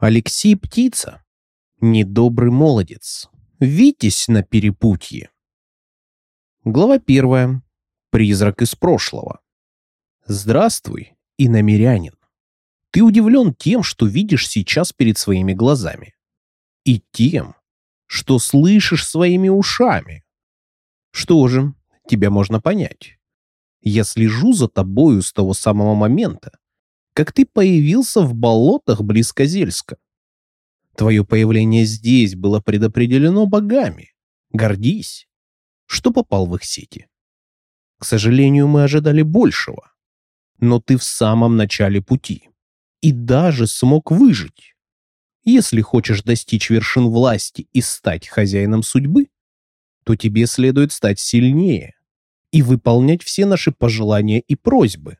Алексей Птица. Недобрый молодец. Витязь на перепутье. Глава первая. Призрак из прошлого. Здравствуй, иномерянин. Ты удивлен тем, что видишь сейчас перед своими глазами. И тем, что слышишь своими ушами. Что же, тебя можно понять. Я слежу за тобою с того самого момента, как ты появился в болотах близ Козельска. Твое появление здесь было предопределено богами. Гордись, что попал в их сети. К сожалению, мы ожидали большего. Но ты в самом начале пути. И даже смог выжить. Если хочешь достичь вершин власти и стать хозяином судьбы, то тебе следует стать сильнее и выполнять все наши пожелания и просьбы.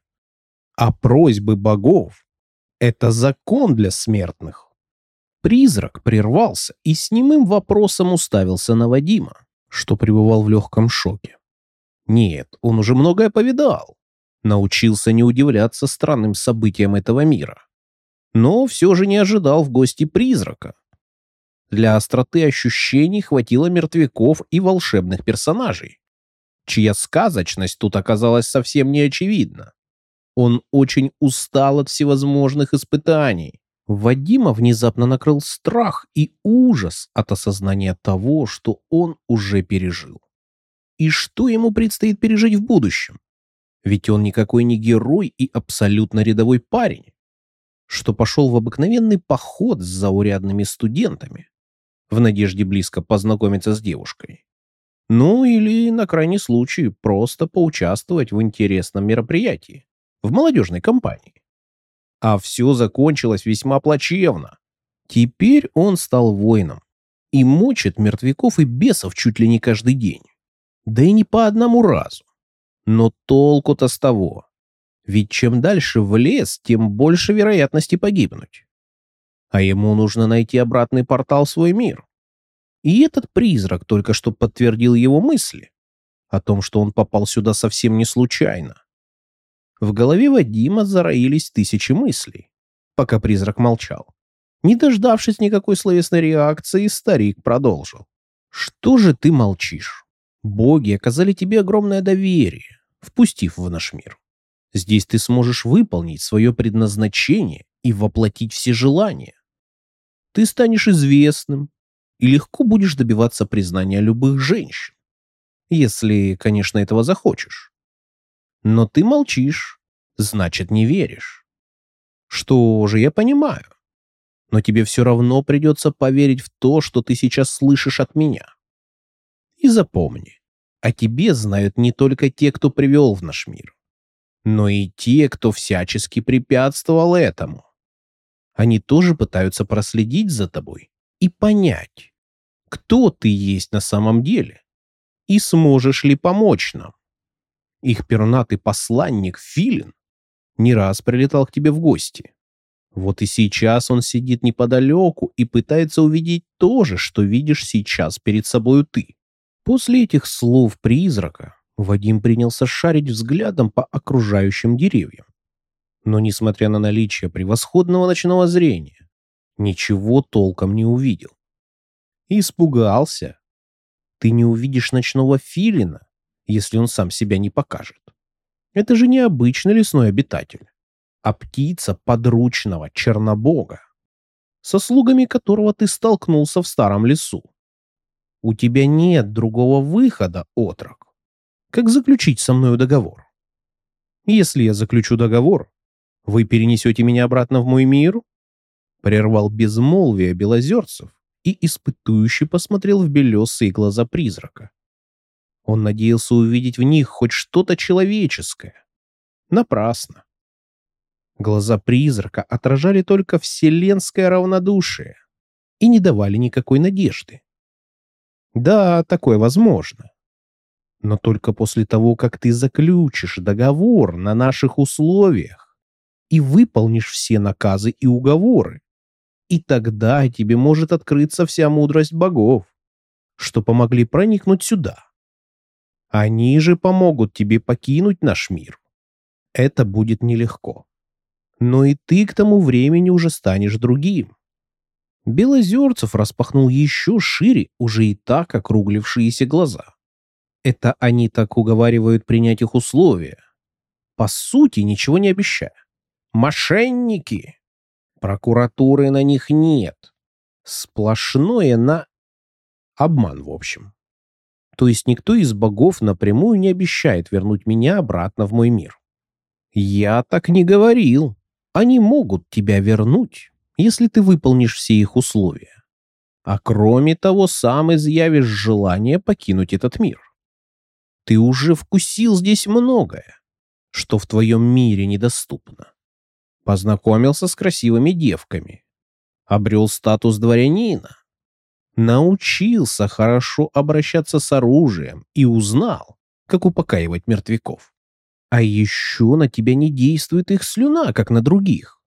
А просьбы богов — это закон для смертных. Призрак прервался и с немым вопросом уставился на Вадима, что пребывал в легком шоке. Нет, он уже многое повидал. Научился не удивляться странным событиям этого мира. Но все же не ожидал в гости призрака. Для остроты ощущений хватило мертвяков и волшебных персонажей, чья сказочность тут оказалась совсем не очевидна. Он очень устал от всевозможных испытаний. Вадима внезапно накрыл страх и ужас от осознания того, что он уже пережил. И что ему предстоит пережить в будущем? Ведь он никакой не герой и абсолютно рядовой парень, что пошел в обыкновенный поход с заурядными студентами в надежде близко познакомиться с девушкой. Ну или, на крайний случай, просто поучаствовать в интересном мероприятии в молодежной компании. А все закончилось весьма плачевно. Теперь он стал воином и мочит мертвяков и бесов чуть ли не каждый день. Да и не по одному разу. Но толку-то с того. Ведь чем дальше в лес, тем больше вероятности погибнуть. А ему нужно найти обратный портал в свой мир. И этот призрак только что подтвердил его мысли о том, что он попал сюда совсем не случайно. В голове Вадима зароились тысячи мыслей, пока призрак молчал. Не дождавшись никакой словесной реакции, старик продолжил. «Что же ты молчишь? Боги оказали тебе огромное доверие, впустив в наш мир. Здесь ты сможешь выполнить свое предназначение и воплотить все желания. Ты станешь известным и легко будешь добиваться признания любых женщин. Если, конечно, этого захочешь. Но ты молчишь, значит, не веришь. Что же, я понимаю. Но тебе все равно придется поверить в то, что ты сейчас слышишь от меня. И запомни, о тебе знают не только те, кто привел в наш мир, но и те, кто всячески препятствовал этому. Они тоже пытаются проследить за тобой и понять, кто ты есть на самом деле и сможешь ли помочь нам. Их пернатый посланник Филин не раз прилетал к тебе в гости. Вот и сейчас он сидит неподалеку и пытается увидеть то же, что видишь сейчас перед собою ты. После этих слов призрака Вадим принялся шарить взглядом по окружающим деревьям. Но, несмотря на наличие превосходного ночного зрения, ничего толком не увидел. Испугался. Ты не увидишь ночного филина, если он сам себя не покажет. Это же не обычный лесной обитатель, а птица подручного Чернобога, со слугами которого ты столкнулся в старом лесу. У тебя нет другого выхода, отрок, как заключить со мною договор. Если я заключу договор, вы перенесете меня обратно в мой мир? Прервал безмолвие Белозерцев и испытующе посмотрел в белесые глаза призрака. Он надеялся увидеть в них хоть что-то человеческое. Напрасно. Глаза призрака отражали только вселенское равнодушие и не давали никакой надежды. Да, такое возможно. Но только после того, как ты заключишь договор на наших условиях и выполнишь все наказы и уговоры, и тогда тебе может открыться вся мудрость богов, что помогли проникнуть сюда. Они же помогут тебе покинуть наш мир. Это будет нелегко. Но и ты к тому времени уже станешь другим. Белозерцев распахнул еще шире уже и так округлившиеся глаза. Это они так уговаривают принять их условия. По сути, ничего не обещая. Мошенники! Прокуратуры на них нет. Сплошное на... Обман, в общем. То есть никто из богов напрямую не обещает вернуть меня обратно в мой мир. Я так не говорил. Они могут тебя вернуть, если ты выполнишь все их условия. А кроме того, сам изъявишь желание покинуть этот мир. Ты уже вкусил здесь многое, что в твоем мире недоступно. Познакомился с красивыми девками, обрел статус дворянина, научился хорошо обращаться с оружием и узнал, как упокаивать мертвяков. А еще на тебя не действует их слюна, как на других,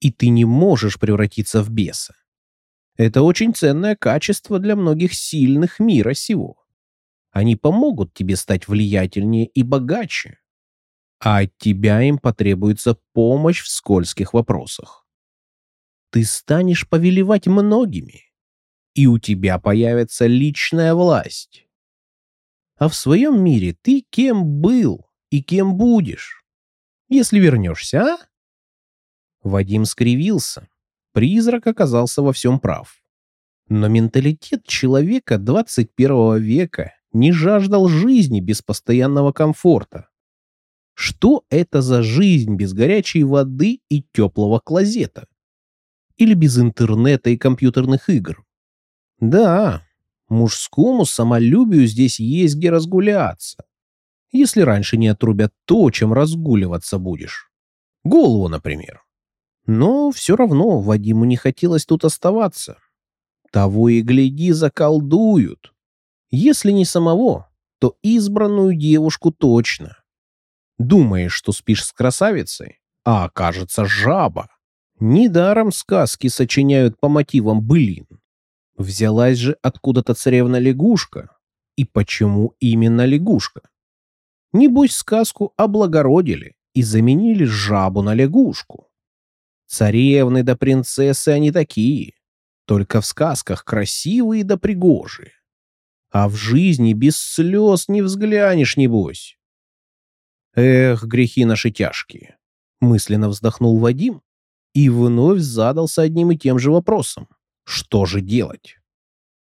и ты не можешь превратиться в беса. Это очень ценное качество для многих сильных мира сего. Они помогут тебе стать влиятельнее и богаче. А от тебя им потребуется помощь в скользких вопросах. Ты станешь повелевать многими, и у тебя появится личная власть. А в своем мире ты кем был и кем будешь, если вернешься, а? Вадим скривился. Призрак оказался во всем прав. Но менталитет человека 21 века не жаждал жизни без постоянного комфорта. Что это за жизнь без горячей воды и теплого клозета? Или без интернета и компьютерных игр? Да, мужскому самолюбию здесь есть где разгуляться. Если раньше не отрубят то, чем разгуливаться будешь. Голову, например. Но все равно Вадиму не хотелось тут оставаться. Того и гляди, заколдуют. Если не самого, то избранную девушку точно. Думаешь, что спишь с красавицей, а окажется жаба. Недаром сказки сочиняют по мотивам былин. Взялась же откуда-то царевна-лягушка. И почему именно лягушка? Небось, сказку облагородили и заменили жабу на лягушку. Царевны да принцессы они такие, только в сказках красивые да пригожие. А в жизни без слез не взглянешь, небось. Эх, грехи наши тяжкие. Мысленно вздохнул Вадим и вновь задался одним и тем же вопросом. Что же делать?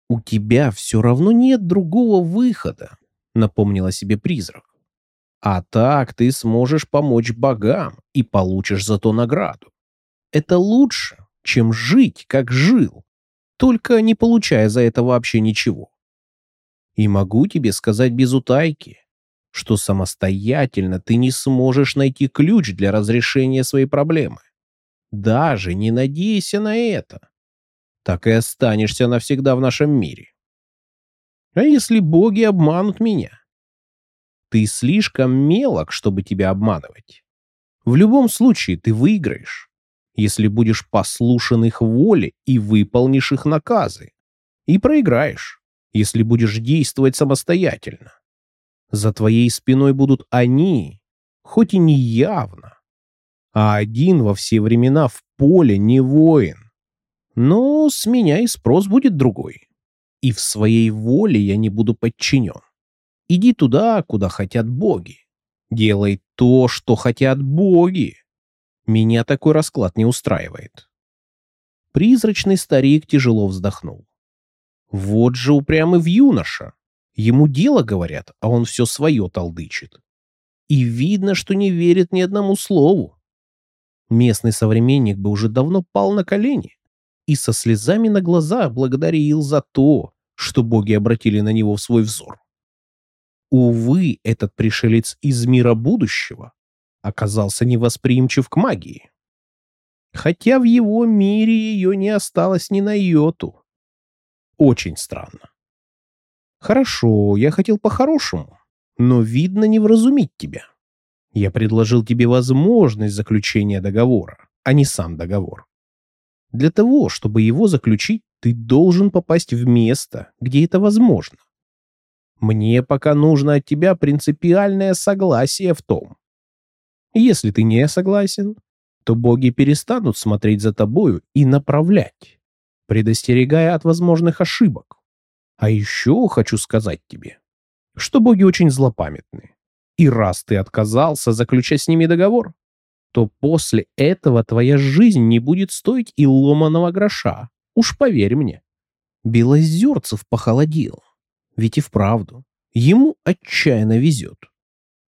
У тебя все равно нет другого выхода, напомнила себе призрак. А так ты сможешь помочь богам и получишь за то награду. Это лучше, чем жить, как жил, только не получая за это вообще ничего. И могу тебе сказать без утайки, что самостоятельно ты не сможешь найти ключ для разрешения своей проблемы. Даже не надейся на это. Так и останешься навсегда в нашем мире. А если боги обманут меня? Ты слишком мелок, чтобы тебя обманывать. В любом случае ты выиграешь, если будешь послушан их воле и выполнишь их наказы. И проиграешь, если будешь действовать самостоятельно. За твоей спиной будут они, хоть и не явно. А один во все времена в поле не воин. Но с меня и спрос будет другой. И в своей воле я не буду подчинен. Иди туда, куда хотят боги. Делай то, что хотят боги. Меня такой расклад не устраивает. Призрачный старик тяжело вздохнул. Вот же упрямый в юноша. Ему дело говорят, а он все свое толдычит. И видно, что не верит ни одному слову. Местный современник бы уже давно пал на колени и со слезами на глазах благодарил за то, что боги обратили на него свой взор. Увы, этот пришелец из мира будущего оказался невосприимчив к магии. Хотя в его мире ее не осталось ни на йоту. Очень странно. Хорошо, я хотел по-хорошему, но, видно, не вразумить тебя. Я предложил тебе возможность заключения договора, а не сам договор. Для того, чтобы его заключить, ты должен попасть в место, где это возможно. Мне пока нужно от тебя принципиальное согласие в том. Если ты не согласен, то боги перестанут смотреть за тобою и направлять предостерегая от возможных ошибок. А еще хочу сказать тебе, что боги очень злопамятны. И раз ты отказался заключать с ними договор, то после этого твоя жизнь не будет стоить и ломаного гроша. Уж поверь мне. Белозерцев похолодел. Ведь и вправду, ему отчаянно везет.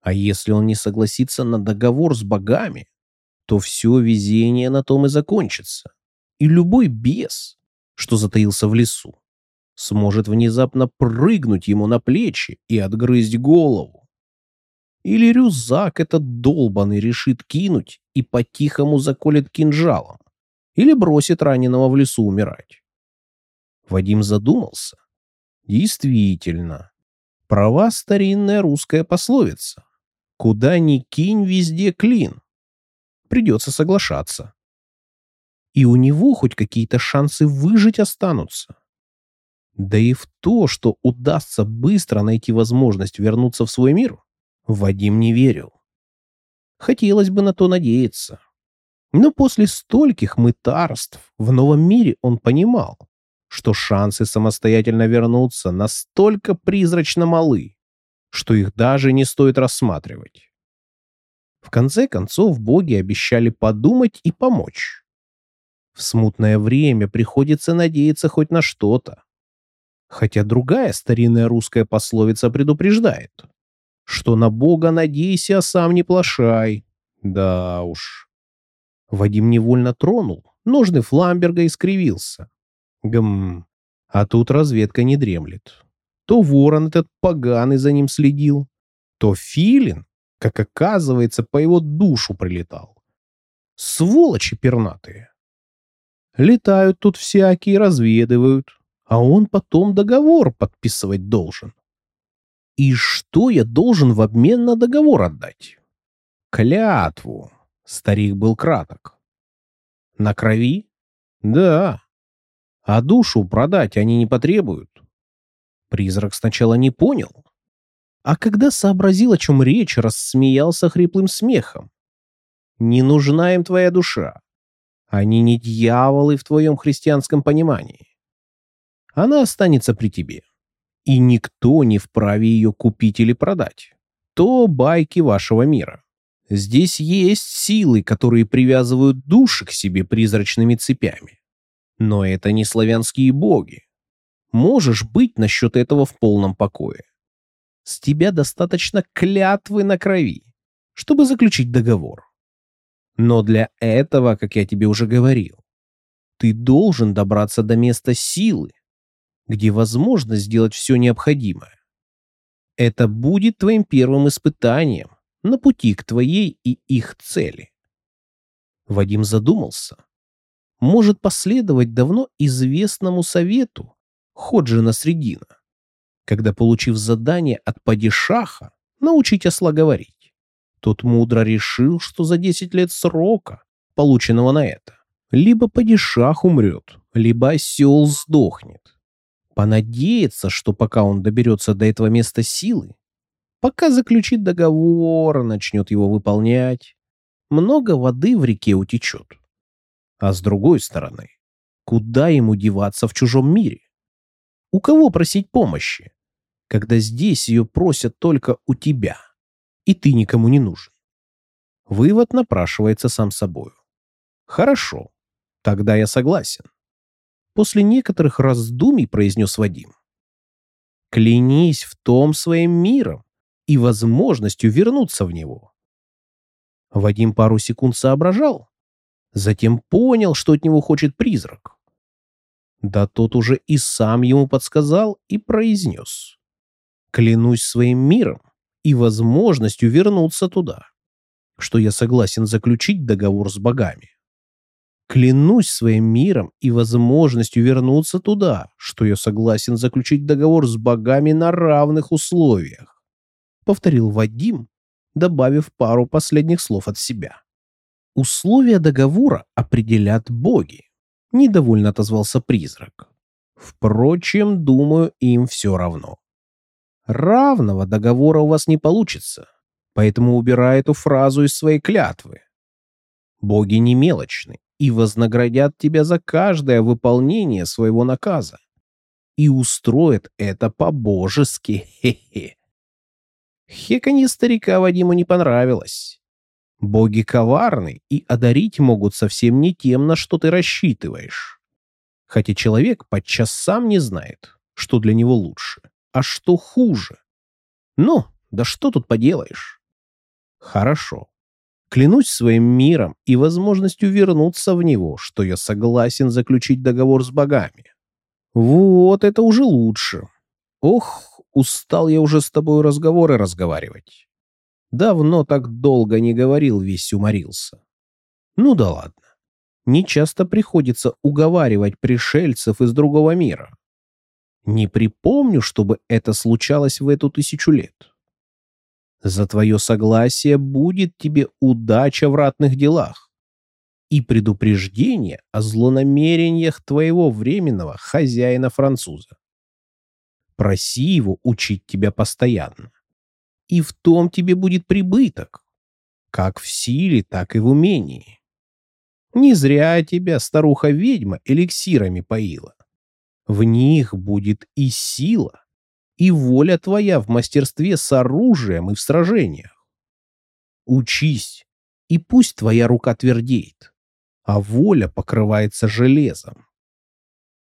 А если он не согласится на договор с богами, то все везение на том и закончится. И любой бес, что затаился в лесу, сможет внезапно прыгнуть ему на плечи и отгрызть голову. Или рюкзак этот долбанный решит кинуть и по-тихому заколет кинжалом. Или бросит раненого в лесу умирать. Вадим задумался. Действительно, права старинная русская пословица. Куда ни кинь, везде клин. Придется соглашаться. И у него хоть какие-то шансы выжить останутся. Да и в то, что удастся быстро найти возможность вернуться в свой мир, Вадим не верил. Хотелось бы на то надеяться. Но после стольких мытарств в новом мире он понимал, что шансы самостоятельно вернуться настолько призрачно малы, что их даже не стоит рассматривать. В конце концов, боги обещали подумать и помочь. В смутное время приходится надеяться хоть на что-то. Хотя другая старинная русская пословица предупреждает – что на Бога надейся, а сам не плашай. Да уж. Вадим невольно тронул, ножны Фламберга искривился. Гм, а тут разведка не дремлет. То ворон этот поганый за ним следил, то филин, как оказывается, по его душу прилетал. Сволочи пернатые. Летают тут всякие, разведывают, а он потом договор подписывать должен. И что я должен в обмен на договор отдать? Клятву. Старик был краток. На крови? Да. А душу продать они не потребуют. Призрак сначала не понял. А когда сообразил, о чем речь, рассмеялся хриплым смехом. Не нужна им твоя душа. Они не дьяволы в твоем христианском понимании. Она останется при тебе и никто не вправе ее купить или продать. То байки вашего мира. Здесь есть силы, которые привязывают души к себе призрачными цепями. Но это не славянские боги. Можешь быть насчет этого в полном покое. С тебя достаточно клятвы на крови, чтобы заключить договор. Но для этого, как я тебе уже говорил, ты должен добраться до места силы, где возможно сделать все необходимое. Это будет твоим первым испытанием на пути к твоей и их цели. Вадим задумался. Может последовать давно известному совету Ходжина Средина, когда, получив задание от падишаха научить осла говорить, тот мудро решил, что за 10 лет срока, полученного на это, либо падишах умрет, либо осел сдохнет понадеяться, что пока он доберется до этого места силы, пока заключит договор, начнет его выполнять, много воды в реке утечет. А с другой стороны, куда ему деваться в чужом мире? У кого просить помощи, когда здесь ее просят только у тебя, и ты никому не нужен? Вывод напрашивается сам собою. Хорошо, тогда я согласен. После некоторых раздумий произнес Вадим. Клянись в том своим миром и возможностью вернуться в него. Вадим пару секунд соображал, затем понял, что от него хочет призрак. Да тот уже и сам ему подсказал и произнес. Клянусь своим миром и возможностью вернуться туда, что я согласен заключить договор с богами. Клянусь своим миром и возможностью вернуться туда, что я согласен заключить договор с богами на равных условиях. Повторил Вадим, добавив пару последних слов от себя. Условия договора определят боги. Недовольно отозвался призрак. Впрочем, думаю, им все равно. Равного договора у вас не получится, поэтому убирай эту фразу из своей клятвы. Боги не мелочны и вознаградят тебя за каждое выполнение своего наказа. И устроят это по-божески, хе-хе. Хеканье старика Вадиму не понравилось. Боги коварны и одарить могут совсем не тем, на что ты рассчитываешь. Хотя человек подчас сам не знает, что для него лучше, а что хуже. Ну, да что тут поделаешь? Хорошо. Клянусь своим миром и возможностью вернуться в него, что я согласен заключить договор с богами. Вот это уже лучше. Ох, устал я уже с тобой разговоры разговаривать. Давно так долго не говорил, весь уморился. Ну да ладно. Не часто приходится уговаривать пришельцев из другого мира. Не припомню, чтобы это случалось в эту тысячу лет. За твое согласие будет тебе удача в ратных делах и предупреждение о злонамерениях твоего временного хозяина-француза. Проси его учить тебя постоянно. И в том тебе будет прибыток, как в силе, так и в умении. Не зря тебя старуха-ведьма эликсирами поила. В них будет и сила, и воля твоя в мастерстве с оружием и в сражениях. Учись, и пусть твоя рука твердеет, а воля покрывается железом.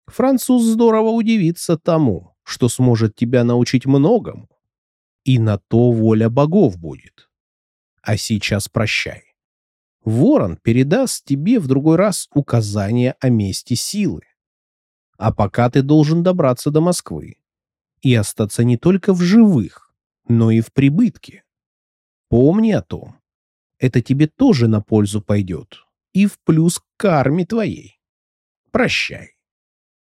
Француз здорово удивится тому, что сможет тебя научить многому, и на то воля богов будет. А сейчас прощай. Ворон передаст тебе в другой раз указания о месте силы. А пока ты должен добраться до Москвы и остаться не только в живых, но и в прибытке. Помни о том. Это тебе тоже на пользу пойдет и в плюс к карме твоей. Прощай.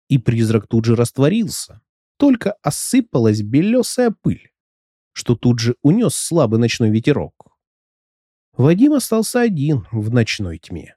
И призрак тут же растворился, только осыпалась белесая пыль, что тут же унес слабый ночной ветерок. Вадим остался один в ночной тьме.